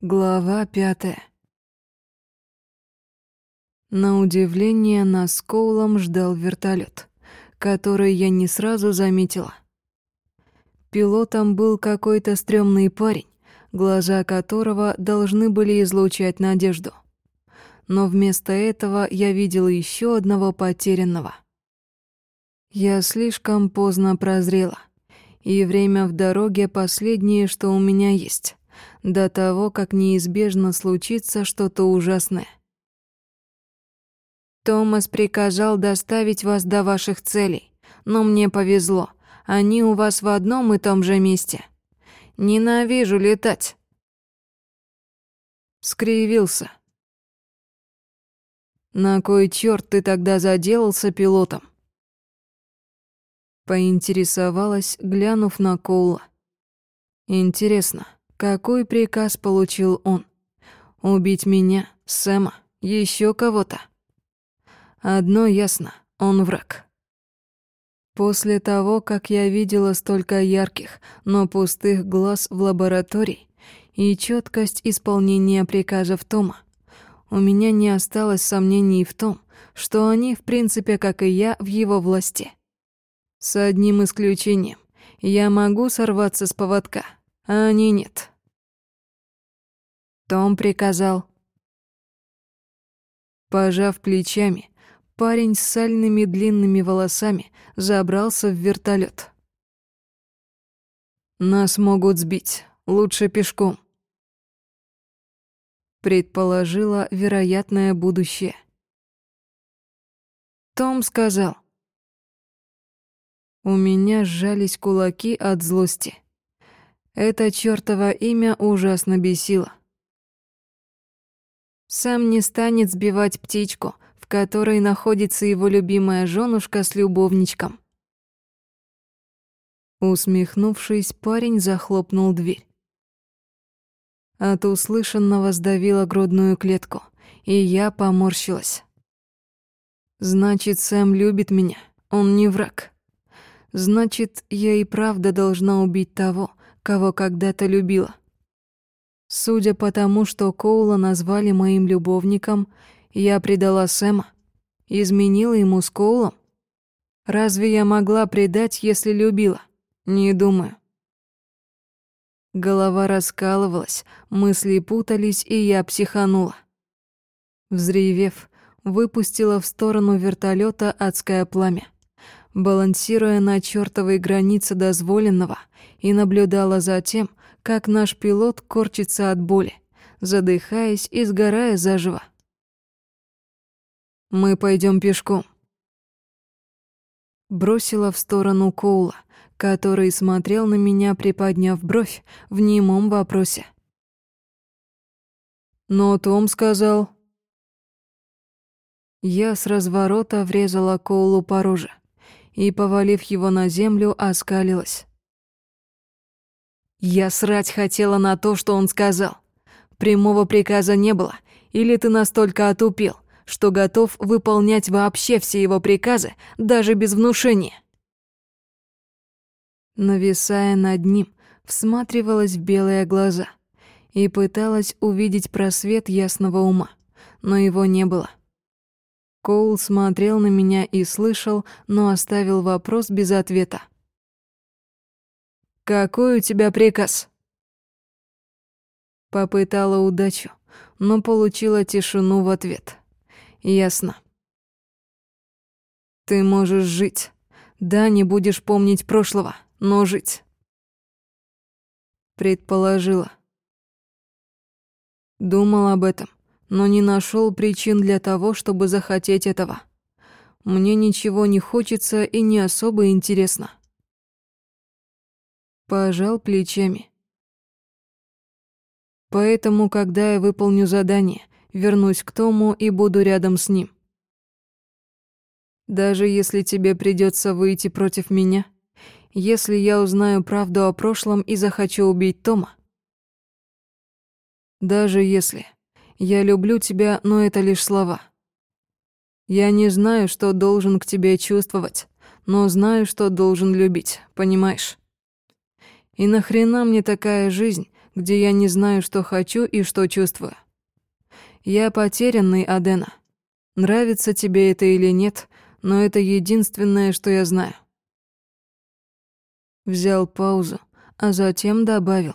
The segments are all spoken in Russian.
Глава пятая. На удивление нас Коулом ждал вертолет, который я не сразу заметила. Пилотом был какой-то стрёмный парень, глаза которого должны были излучать надежду. Но вместо этого я видела еще одного потерянного. Я слишком поздно прозрела, и время в дороге последнее, что у меня есть до того, как неизбежно случится что-то ужасное. Томас приказал доставить вас до ваших целей, но мне повезло. Они у вас в одном и том же месте. Ненавижу летать. Скривился. На кой черт ты тогда заделался пилотом? Поинтересовалась, глянув на Коула. Интересно, какой приказ получил он? Убить меня, Сэма, еще кого-то? Одно ясно, он враг. После того, как я видела столько ярких, но пустых глаз в лаборатории и четкость исполнения приказов Тома, у меня не осталось сомнений в том, что они, в принципе, как и я, в его власти. С одним исключением. Я могу сорваться с поводка — а они нет. Том приказал. Пожав плечами, парень с сальными длинными волосами забрался в вертолет. Нас могут сбить, лучше пешком. Предположила вероятное будущее. Том сказал. У меня сжались кулаки от злости. Это чёртово имя ужасно бесило. Сам не станет сбивать птичку, в которой находится его любимая жёнушка с любовничком. Усмехнувшись, парень захлопнул дверь. От услышанного сдавило грудную клетку, и я поморщилась. Значит, Сэм любит меня, он не враг. Значит, я и правда должна убить того, кого когда-то любила. Судя по тому, что Коула назвали моим любовником, я предала Сэма, изменила ему с Коулом. Разве я могла предать, если любила? Не думаю. Голова раскалывалась, мысли путались, и я психанула. Взревев, выпустила в сторону вертолета адское пламя балансируя на чертовой границе дозволенного, и наблюдала за тем, как наш пилот корчится от боли, задыхаясь и сгорая заживо. «Мы пойдем пешком», бросила в сторону Коула, который смотрел на меня, приподняв бровь в немом вопросе. «Но Том сказал...» Я с разворота врезала Коулу по роже и, повалив его на землю, оскалилась. «Я срать хотела на то, что он сказал. Прямого приказа не было, или ты настолько отупел, что готов выполнять вообще все его приказы, даже без внушения?» Нависая над ним, всматривалась в белые глаза и пыталась увидеть просвет ясного ума, но его не было. Коул смотрел на меня и слышал, но оставил вопрос без ответа. «Какой у тебя приказ?» Попытала удачу, но получила тишину в ответ. «Ясно. Ты можешь жить. Да, не будешь помнить прошлого, но жить». Предположила. Думал об этом но не нашел причин для того, чтобы захотеть этого. Мне ничего не хочется и не особо интересно. Пожал плечами. Поэтому, когда я выполню задание, вернусь к Тому и буду рядом с ним. Даже если тебе придется выйти против меня, если я узнаю правду о прошлом и захочу убить Тома, даже если я люблю тебя, но это лишь слова. Я не знаю, что должен к тебе чувствовать, но знаю, что должен любить, понимаешь? И нахрена мне такая жизнь, где я не знаю, что хочу и что чувствую. Я потерянный, Адена. Нравится тебе это или нет, но это единственное, что я знаю. Взял паузу, а затем добавил.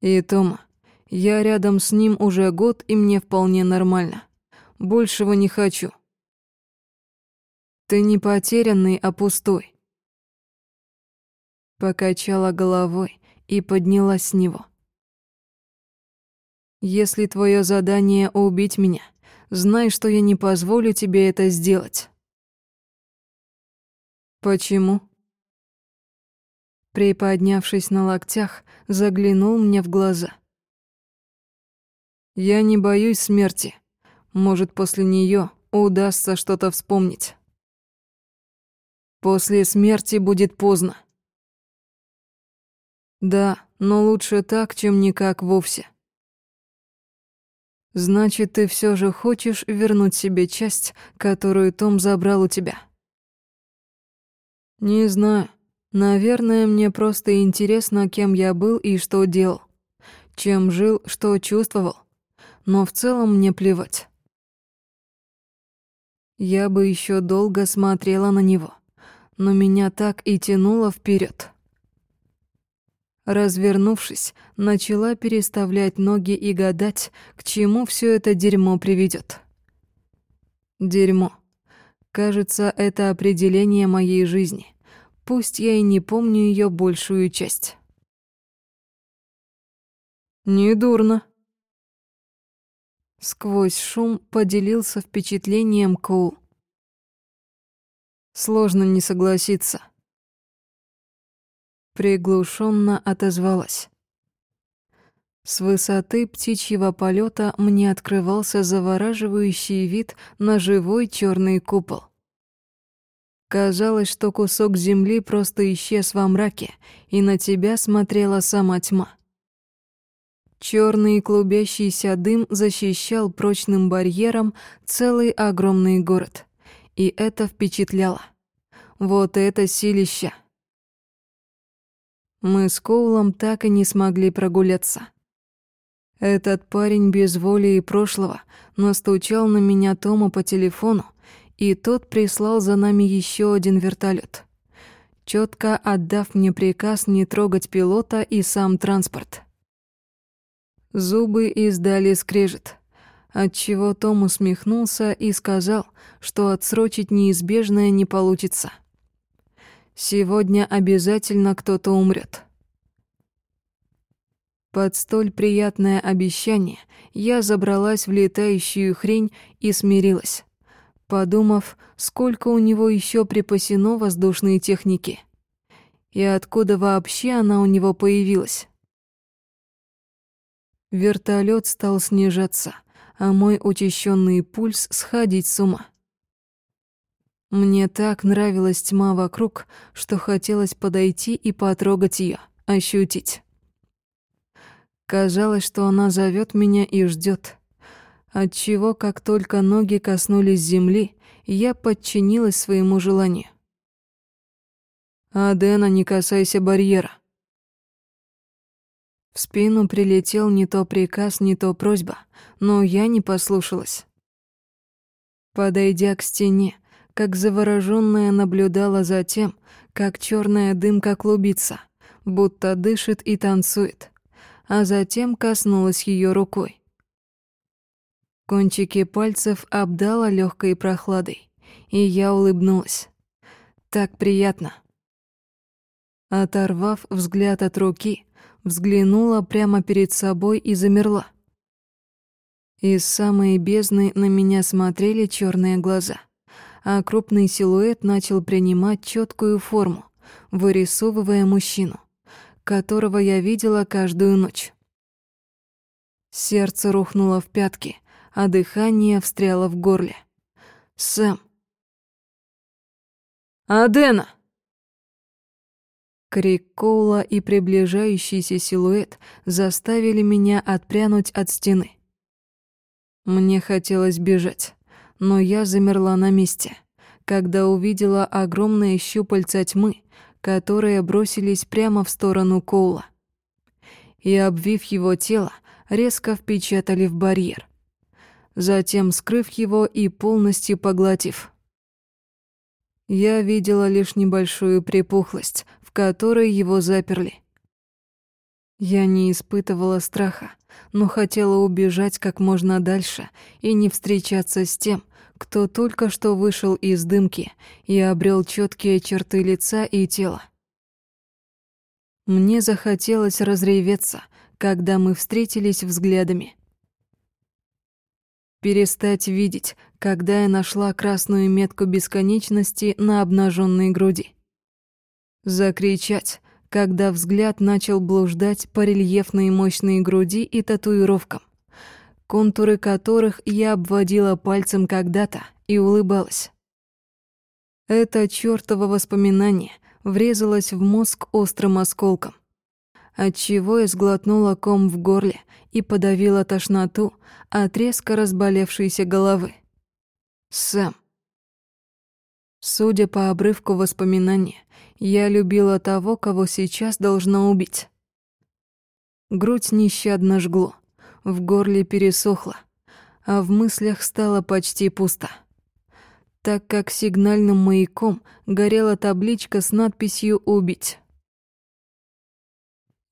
И Тома, я рядом с ним уже год, и мне вполне нормально. Большего не хочу. Ты не потерянный, а пустой. Покачала головой и поднялась с него. Если твое задание убить меня, знай, что я не позволю тебе это сделать. Почему? Приподнявшись на локтях, заглянул мне в глаза. Я не боюсь смерти. Может, после нее удастся что-то вспомнить. После смерти будет поздно. Да, но лучше так, чем никак вовсе. Значит, ты все же хочешь вернуть себе часть, которую Том забрал у тебя? Не знаю. Наверное, мне просто интересно, кем я был и что делал. Чем жил, что чувствовал. Но в целом мне плевать. Я бы еще долго смотрела на него, но меня так и тянуло вперед. Развернувшись, начала переставлять ноги и гадать, к чему все это дерьмо приведет. Дерьмо. Кажется, это определение моей жизни. Пусть я и не помню ее большую часть. Недурно. Сквозь шум поделился впечатлением Коул. Сложно не согласиться приглушенно отозвалась. С высоты птичьего полета мне открывался завораживающий вид на живой черный купол. Казалось, что кусок земли просто исчез во мраке, и на тебя смотрела сама тьма. Черный клубящийся дым защищал прочным барьером целый огромный город, и это впечатляло. Вот это силища! Мы с Коулом так и не смогли прогуляться. Этот парень без воли и прошлого настучал на меня Тома по телефону, и тот прислал за нами еще один вертолет, четко отдав мне приказ не трогать пилота и сам транспорт. Зубы издали скрежет, отчего Том усмехнулся и сказал, что отсрочить неизбежное не получится. Сегодня обязательно кто-то умрет. Под столь приятное обещание я забралась в летающую хрень и смирилась, подумав, сколько у него еще припасено воздушной техники. И откуда вообще она у него появилась? Вертолет стал снижаться, а мой учащенный пульс сходить с ума. Мне так нравилась тьма вокруг, что хотелось подойти и потрогать ее, ощутить. Казалось, что она зовет меня и ждет. Отчего, как только ноги коснулись земли, я подчинилась своему желанию. «Адена, не касайся барьера». В спину прилетел не то приказ, не то просьба, но я не послушалась. Подойдя к стене, как заворожённая наблюдала за тем, как черная дымка клубится, будто дышит и танцует, а затем коснулась ее рукой. Кончики пальцев обдала легкой прохладой, и я улыбнулась. Так приятно. Оторвав взгляд от руки, взглянула прямо перед собой и замерла. Из самой бездны на меня смотрели черные глаза а крупный силуэт начал принимать четкую форму, вырисовывая мужчину, которого я видела каждую ночь. Сердце рухнуло в пятки, а дыхание встряло в горле. «Сэм!» «Адена!» Крик Коула и приближающийся силуэт заставили меня отпрянуть от стены. Мне хотелось бежать но я замерла на месте, когда увидела огромные щупальца тьмы, которые бросились прямо в сторону Коула. и, обвив его тело, резко впечатали в барьер. Затем скрыв его и полностью поглотив. Я видела лишь небольшую припухлость, которой его заперли. Я не испытывала страха, но хотела убежать как можно дальше и не встречаться с тем, кто только что вышел из дымки и обрел четкие черты лица и тела. Мне захотелось разреветься, когда мы встретились взглядами. Перестать видеть, когда я нашла красную метку бесконечности на обнаженной груди. Закричать, когда взгляд начал блуждать по рельефной мощной груди и татуировкам, контуры которых я обводила пальцем когда-то и улыбалась. Это чёртово воспоминание врезалось в мозг острым осколком, отчего я сглотнула ком в горле и подавила тошноту от резко разболевшейся головы. Сэм. Судя по обрывку воспоминания, я любила того, кого сейчас должна убить. Грудь нещадно жгло, в горле пересохло, а в мыслях стало почти пусто. Так как сигнальным маяком горела табличка с надписью «Убить».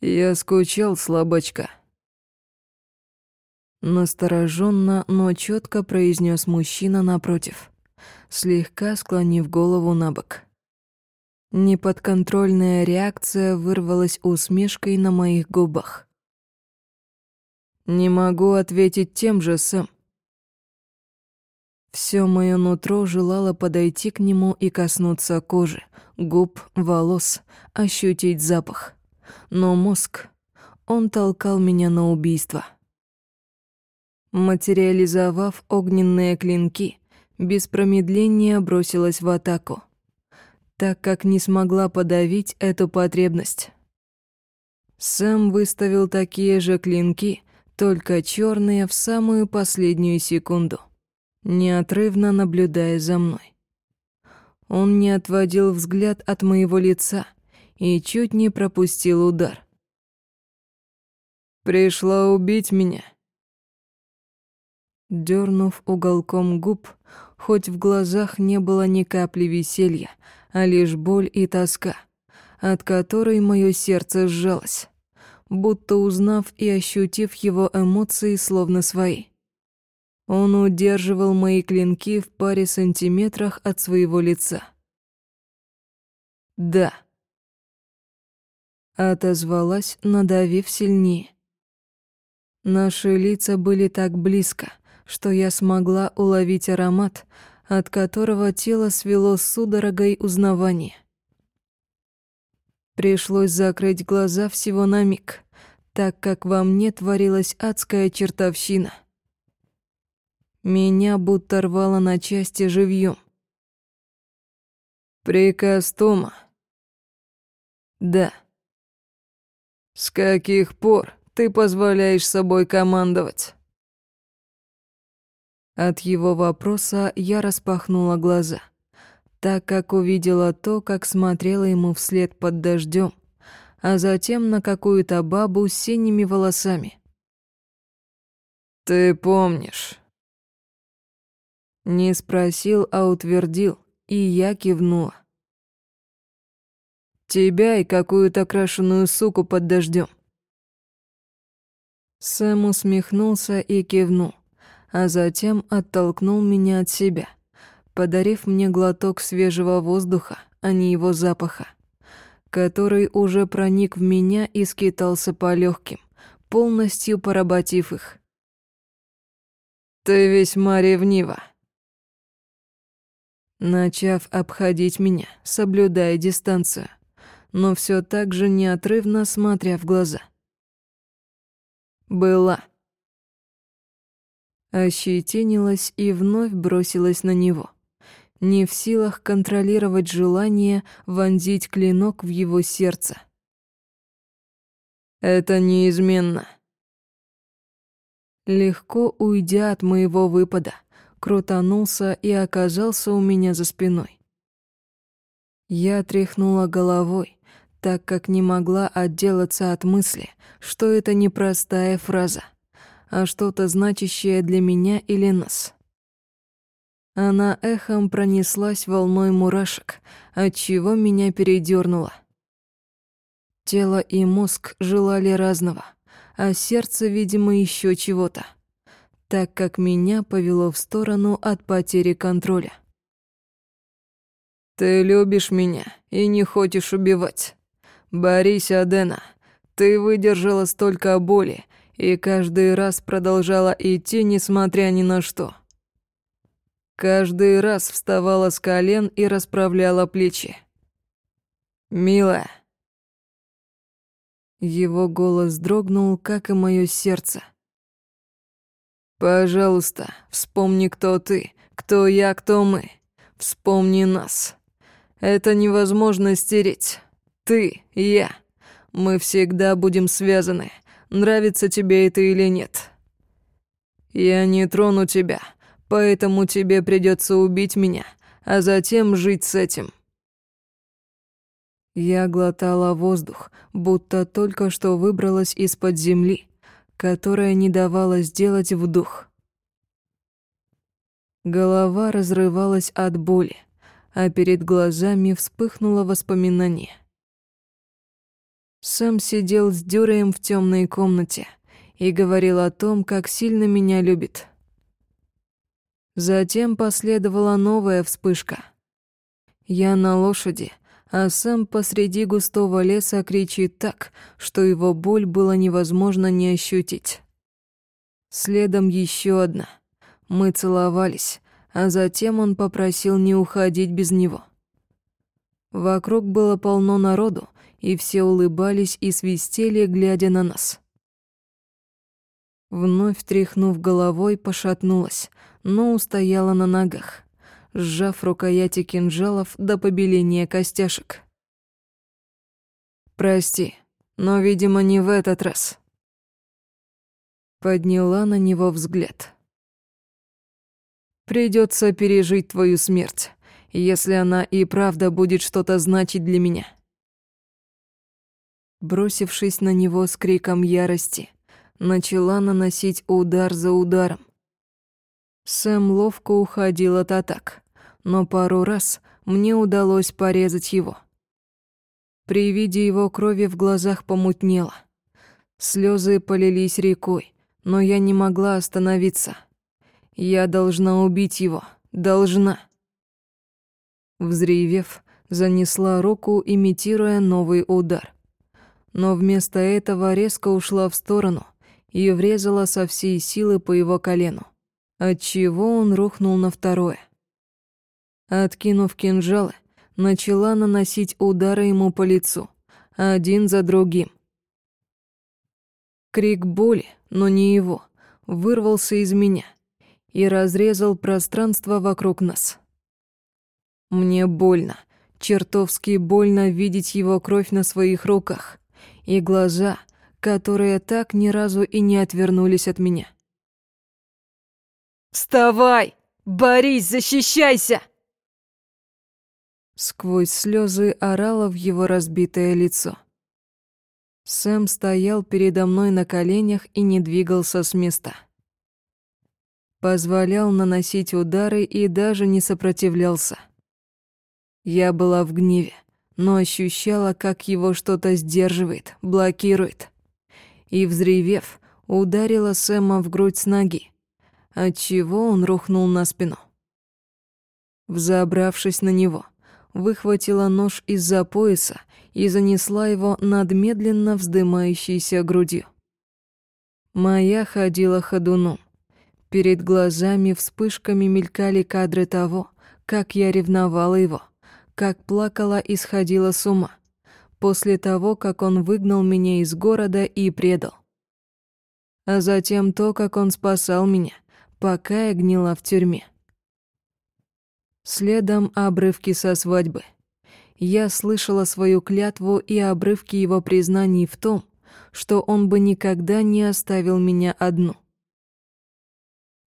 «Я скучал, слабочка», Настороженно, но четко произнес мужчина напротив, слегка склонив голову на бок. Неподконтрольная реакция вырвалась усмешкой на моих губах. «Не могу ответить тем же, Сэм». Все мое нутро желало подойти к нему и коснуться кожи, губ, волос, ощутить запах. Но мозг, он толкал меня на убийство. Материализовав огненные клинки, без промедления бросилась в атаку так как не смогла подавить эту потребность. Сэм выставил такие же клинки, только черные в самую последнюю секунду, неотрывно наблюдая за мной. Он не отводил взгляд от моего лица и чуть не пропустил удар. «Пришла убить меня», Дернув уголком губ, хоть в глазах не было ни капли веселья, а лишь боль и тоска, от которой мое сердце сжалось, будто узнав и ощутив его эмоции словно свои. Он удерживал мои клинки в паре сантиметрах от своего лица. «Да», — отозвалась, надавив сильнее. Наши лица были так близко, что я смогла уловить аромат, от которого тело свело судорогой узнавания. Пришлось закрыть глаза всего на миг, так как во мне творилась адская чертовщина. Меня будто рвало на части живьем. «Приказ Тома?» «Да». «С каких пор ты позволяешь собой командовать?» От его вопроса я распахнула глаза, так как увидела то, как смотрела ему вслед под дождем, а затем на какую-то бабу с синими волосами. «Ты помнишь?» Не спросил, а утвердил, и я кивнула. «Тебя и какую-то крашеную суку под дождем. Сэм усмехнулся и кивнул а затем оттолкнул меня от себя, подарив мне глоток свежего воздуха, а не его запаха, который уже проник в меня и скитался по легким, полностью поработив их. «Ты весьма ревнива», начав обходить меня, соблюдая дистанцию, но все так же неотрывно смотря в глаза. Была ощетинилась и вновь бросилась на него, не в силах контролировать желание вонзить клинок в его сердце. «Это неизменно». Легко уйдя от моего выпада, крутанулся и оказался у меня за спиной. Я тряхнула головой, так как не могла отделаться от мысли, что это не простая фраза, а что-то значащее для меня или нас. Она эхом пронеслась волной мурашек, отчего меня передёрнуло. Тело и мозг желали разного, а сердце, видимо, еще чего-то, так как меня повело в сторону от потери контроля. «Ты любишь меня и не хочешь убивать. Борись, Адена. Ты выдержала столько боли и каждый раз продолжала идти, несмотря ни на что. Каждый раз вставала с колен и расправляла плечи. «Милая». Его голос дрогнул, как и мое сердце. «Пожалуйста, вспомни, кто ты, кто я, кто мы. Вспомни нас. Это невозможно стереть. Ты, я. Мы всегда будем связаны, нравится тебе это или нет. Я не трону тебя, поэтому тебе придется убить меня, а затем жить с этим. Я глотала воздух, будто только что выбралась из-под земли, которая не давала сделать вдох. Голова разрывалась от боли а перед глазами вспыхнуло воспоминание. Сам сидел с Дюреем в темной комнате и говорил о том, как сильно меня любит. Затем последовала новая вспышка. Я на лошади, а сам посреди густого леса кричит так, что его боль было невозможно не ощутить. Следом еще одна. Мы целовались, а затем он попросил не уходить без него. Вокруг было полно народу, и все улыбались и свистели, глядя на нас. Вновь тряхнув головой, пошатнулась, но устояла на ногах, сжав рукояти кинжалов до побеления костяшек. «Прости, но, видимо, не в этот раз». Подняла на него взгляд. Придется пережить твою смерть, если она и правда будет что-то значить для меня. Бросившись на него с криком ярости, начала наносить удар за ударом. Сэм ловко уходил от атак, но пару раз мне удалось порезать его. При виде его крови в глазах помутнело. Слезы полились рекой, но я не могла остановиться — я должна убить его. Должна. Взревев, занесла руку, имитируя новый удар. Но вместо этого резко ушла в сторону и врезала со всей силы по его колену, отчего он рухнул на второе. Откинув кинжалы, начала наносить удары ему по лицу, один за другим. Крик боли, но не его, вырвался из меня — и разрезал пространство вокруг нас. Мне больно, чертовски больно видеть его кровь на своих руках и глаза, которые так ни разу и не отвернулись от меня. «Вставай! Борись, защищайся!» Сквозь слезы орала в его разбитое лицо. Сэм стоял передо мной на коленях и не двигался с места позволял наносить удары и даже не сопротивлялся. Я была в гневе, но ощущала, как его что-то сдерживает, блокирует. И, взревев, ударила Сэма в грудь с ноги, отчего он рухнул на спину. Взобравшись на него, выхватила нож из-за пояса и занесла его над медленно вздымающейся грудью. Моя ходила ходуном, Перед глазами вспышками мелькали кадры того, как я ревновала его, как плакала и сходила с ума, после того, как он выгнал меня из города и предал. А затем то, как он спасал меня, пока я гнила в тюрьме. Следом обрывки со свадьбы. Я слышала свою клятву и обрывки его признаний в том, что он бы никогда не оставил меня одну —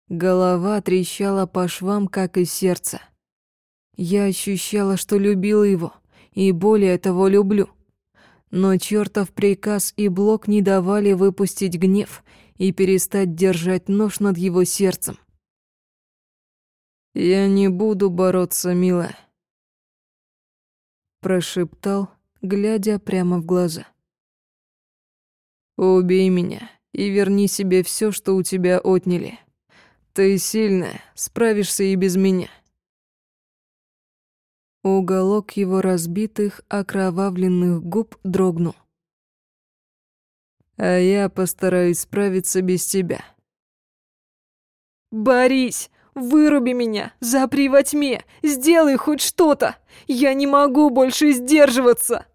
Голова трещала по швам, как и сердце. Я ощущала, что любила его, и более того люблю. но чертов приказ и блок не давали выпустить гнев и перестать держать нож над его сердцем. «Я не буду бороться, милая», — прошептал, глядя прямо в глаза. «Убей меня и верни себе все, что у тебя отняли. Ты сильная, справишься и без меня». Уголок его разбитых, окровавленных губ дрогнул. «А я постараюсь справиться без тебя». «Борись! Выруби меня! Запри во тьме! Сделай хоть что-то! Я не могу больше сдерживаться!»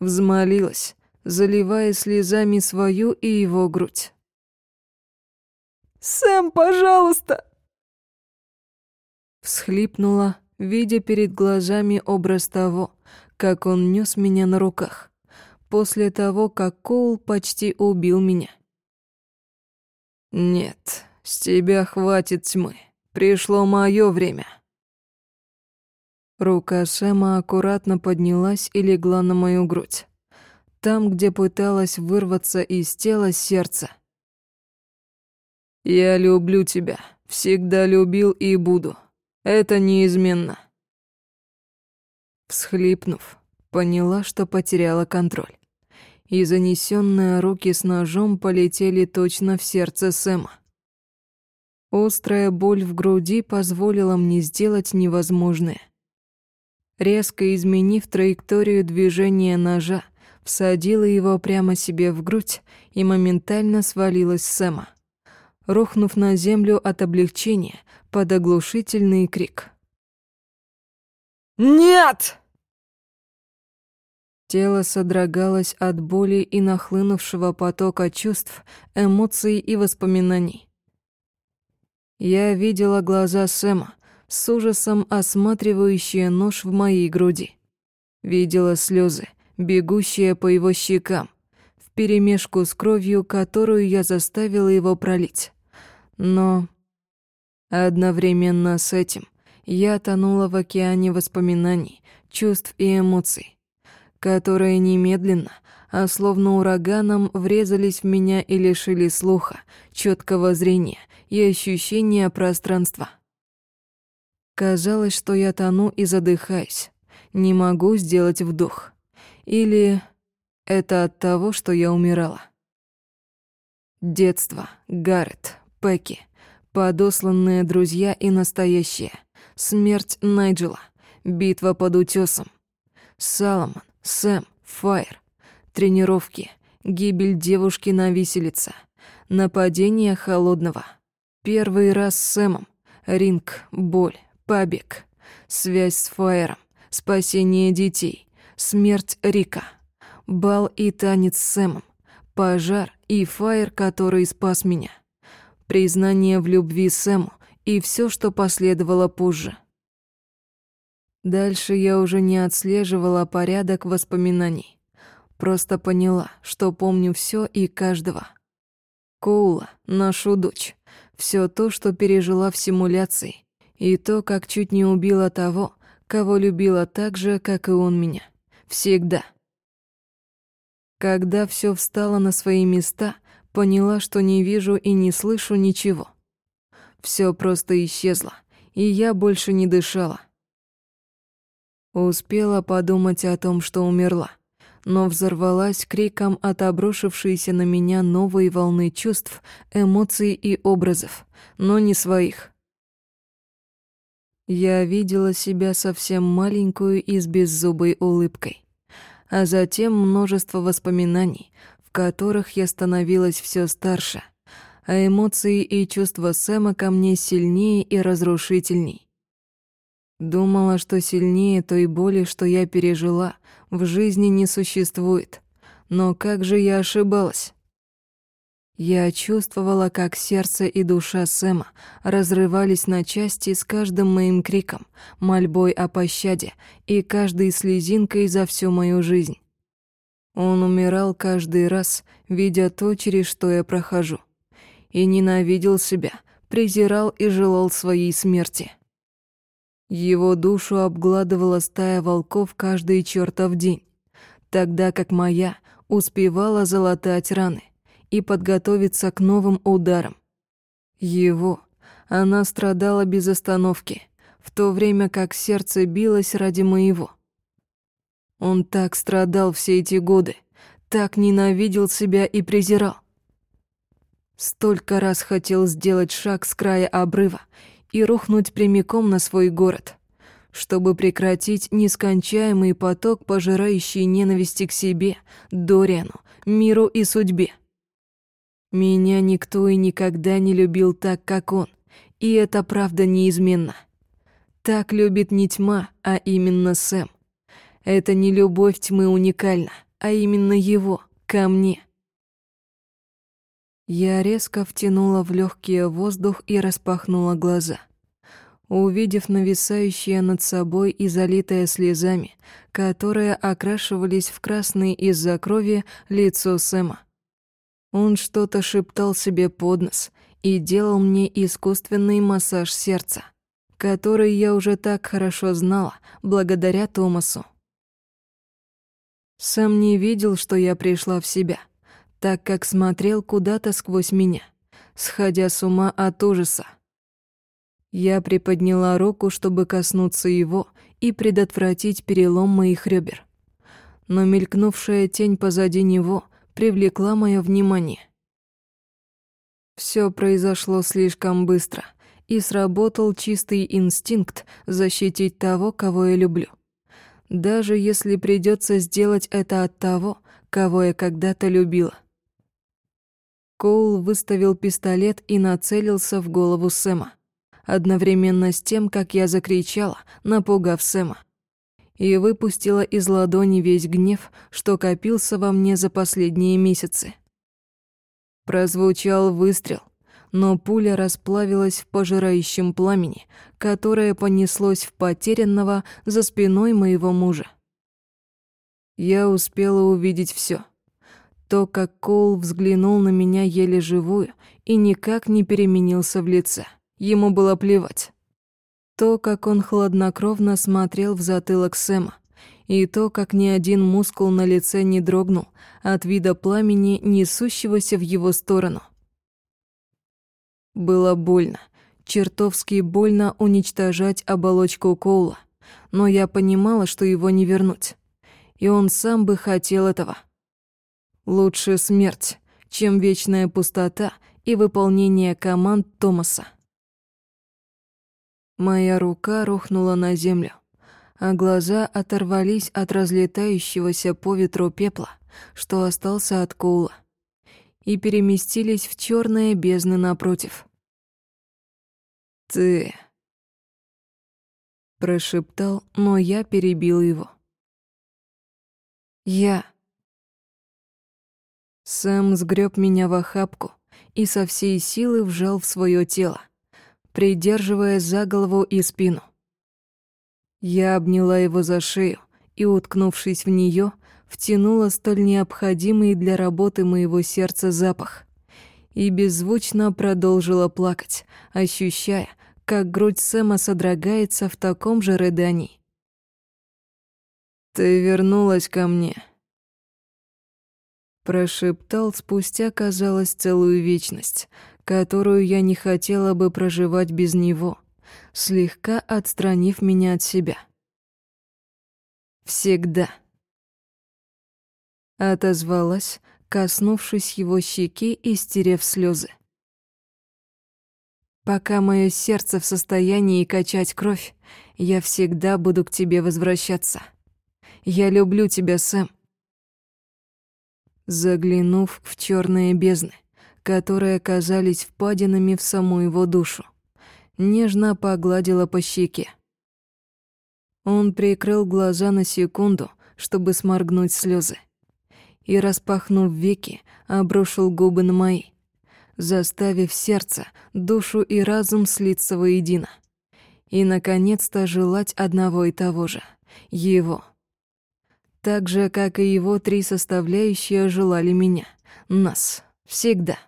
Взмолилась, заливая слезами свою и его грудь. «Сэм, пожалуйста!» Всхлипнула, видя перед глазами образ того, как он нес меня на руках, после того, как Коул почти убил меня. «Нет, с тебя хватит тьмы. Пришло мое время». Рука Сэма аккуратно поднялась и легла на мою грудь. Там, где пыталась вырваться из тела сердце. «Я люблю тебя. Всегда любил и буду. Это неизменно». Всхлипнув, поняла, что потеряла контроль. И занесенные руки с ножом полетели точно в сердце Сэма. Острая боль в груди позволила мне сделать невозможное. Резко изменив траекторию движения ножа, всадила его прямо себе в грудь и моментально свалилась с Сэма, рухнув на землю от облегчения под оглушительный крик. «Нет!» Тело содрогалось от боли и нахлынувшего потока чувств, эмоций и воспоминаний. Я видела глаза Сэма, с ужасом осматривающие нож в моей груди. Видела слезы, бегущие по его щекам, вперемешку с кровью, которую я заставила его пролить. Но одновременно с этим я тонула в океане воспоминаний, чувств и эмоций, которые немедленно, а словно ураганом врезались в меня и лишили слуха, четкого зрения и ощущения пространства. Казалось, что я тону и задыхаюсь, не могу сделать вдох. Или это от того, что я умирала. Детство, Гаррет, Пеки, подосланные друзья и настоящее — смерть Найджела, битва под утесом, Саломон, Сэм, Файр, тренировки, гибель девушки на виселице, нападение холодного, первый раз с Сэмом, ринг, боль, побег, связь с Файером, спасение детей, смерть Рика, бал и танец с Сэмом, пожар и Файер, который спас меня, признание в любви Сэму и все, что последовало позже. Дальше я уже не отслеживала порядок воспоминаний. Просто поняла, что помню все и каждого. Коула, нашу дочь, все то, что пережила в симуляции, и то, как чуть не убила того, кого любила так же, как и он меня. Всегда. Когда все встало на свои места, поняла, что не вижу и не слышу ничего. Все просто исчезло, и я больше не дышала. Успела подумать о том, что умерла, но взорвалась криком от обрушившейся на меня новой волны чувств, эмоций и образов, но не своих. Я видела себя совсем маленькую и с беззубой улыбкой, а затем множество воспоминаний, которых я становилась все старше — а эмоции и чувства Сэма ко мне сильнее и разрушительней. Думала, что сильнее той боли, что я пережила, в жизни не существует. Но как же я ошибалась? Я чувствовала, как сердце и душа Сэма разрывались на части с каждым моим криком, мольбой о пощаде и каждой слезинкой за всю мою жизнь. Он умирал каждый раз, видя то, через что я прохожу и ненавидел себя, презирал и желал своей смерти. Его душу обгладывала стая волков каждый чертов день, тогда как моя успевала залатать раны и подготовиться к новым ударам. Его она страдала без остановки, в то время как сердце билось ради моего. Он так страдал все эти годы, так ненавидел себя и презирал. Столько раз хотел сделать шаг с края обрыва и рухнуть прямиком на свой город, чтобы прекратить нескончаемый поток, пожирающий ненависти к себе, Дориану, миру и судьбе. Меня никто и никогда не любил так, как он, и это правда неизменно. Так любит не тьма, а именно Сэм. Это не любовь тьмы уникальна, а именно его, ко мне. Я резко втянула в легкий воздух и распахнула глаза. Увидев нависающее над собой и залитое слезами, которые окрашивались в красный из-за крови лицо Сэма. Он что-то шептал себе под нос и делал мне искусственный массаж сердца, который я уже так хорошо знала благодаря Томасу. Сам не видел, что я пришла в себя, так как смотрел куда-то сквозь меня, сходя с ума от ужаса. Я приподняла руку, чтобы коснуться его и предотвратить перелом моих ребер. Но мелькнувшая тень позади него привлекла мое внимание. Все произошло слишком быстро, и сработал чистый инстинкт защитить того, кого я люблю. Даже если придется сделать это от того, кого я когда-то любила. Коул выставил пистолет и нацелился в голову Сэма, одновременно с тем, как я закричала, напугав Сэма и выпустила из ладони весь гнев, что копился во мне за последние месяцы. Прозвучал выстрел, но пуля расплавилась в пожирающем пламени, которое понеслось в потерянного за спиной моего мужа. Я успела увидеть все. То, как Коул взглянул на меня еле живую и никак не переменился в лице. Ему было плевать. То, как он хладнокровно смотрел в затылок Сэма, и то, как ни один мускул на лице не дрогнул от вида пламени, несущегося в его сторону. Было больно, чертовски больно уничтожать оболочку Коула, но я понимала, что его не вернуть, и он сам бы хотел этого. Лучше смерть, чем вечная пустота и выполнение команд Томаса. Моя рука рухнула на землю, а глаза оторвались от разлетающегося по ветру пепла, что остался от Коула, и переместились в черные бездны напротив. «Ты...» Прошептал, но я перебил его. «Я...» Сэм сгреб меня в охапку и со всей силы вжал в свое тело, придерживая за голову и спину. Я обняла его за шею и, уткнувшись в нее, втянула столь необходимый для работы моего сердца запах и беззвучно продолжила плакать, ощущая, как грудь Сэма содрогается в таком же рыдании. «Ты вернулась ко мне», прошептал спустя, казалось, целую вечность, которую я не хотела бы проживать без него, слегка отстранив меня от себя. «Всегда», — отозвалась, коснувшись его щеки и стерев слезы. «Пока мое сердце в состоянии качать кровь, я всегда буду к тебе возвращаться. Я люблю тебя, Сэм». Заглянув в черные бездны, которые казались впадинами в саму его душу. Нежно погладила по щеке. Он прикрыл глаза на секунду, чтобы сморгнуть слезы, и, распахнув веки, обрушил губы на мои, заставив сердце, душу и разум слиться воедино. И, наконец-то, желать одного и того же — его. Так же, как и его три составляющие желали меня, нас, всегда.